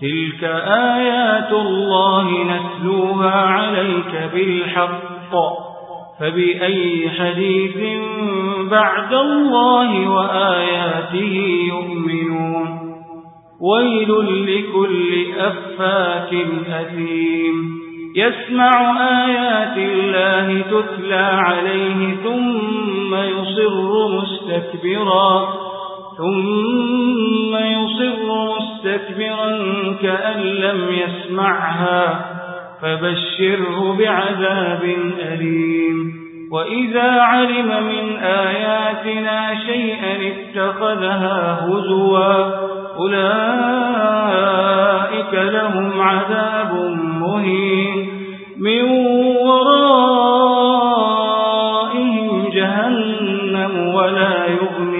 تلك آيات الله نتلوها عليك بالحق فبأي حديث بعد الله وآياته يؤمنون ويل لكل أفاك أثيم يسمع آيات الله تتلى عليه ثم يصر مستكبرا ثم يصر مستكبرا كأن لم يسمعها فبشره بعذاب أليم. وإذا علم من آياتنا شيئا اتخذها هزوا أولئك لهم عذاب مهين. من ورائهم جهنم ولا يغني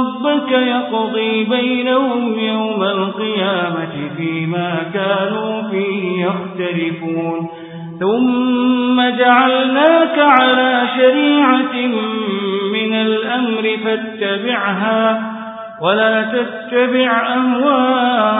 ربك يقضي بينهم يوم القيامة فيما كانوا فيه يختلفون. ثم جعلناك على شريعة من الأمر فاتبعها ولا تتبع أهواء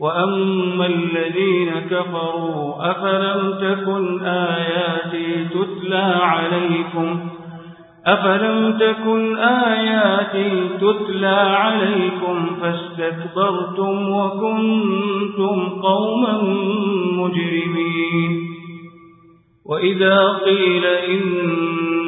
وأما الذين كفروا أفلم تكن آياتي تتلى عليكم أفلم تكن آياتي تتلى عليكم فاستكبرتم وكنتم قوما مجرمين وإذا قيل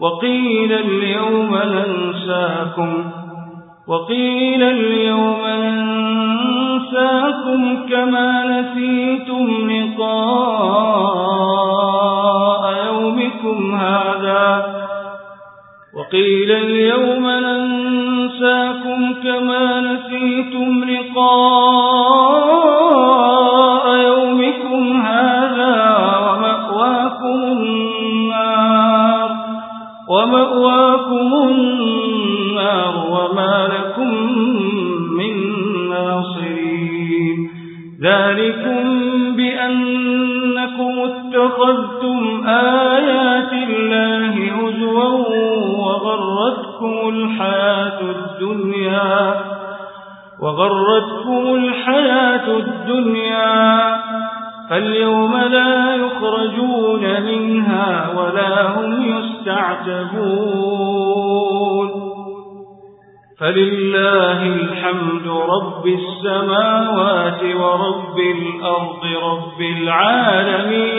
وقيل اليوم ننساكم وقيل اليوم ننساكم كما نسيتم لقاء يومكم هذا وقيل اليوم ننساكم الدنيا وغرتكم الحياة الدنيا فاليوم لا يخرجون منها ولا هم يستعتبون فلله الحمد رب السماوات ورب الأرض رب العالمين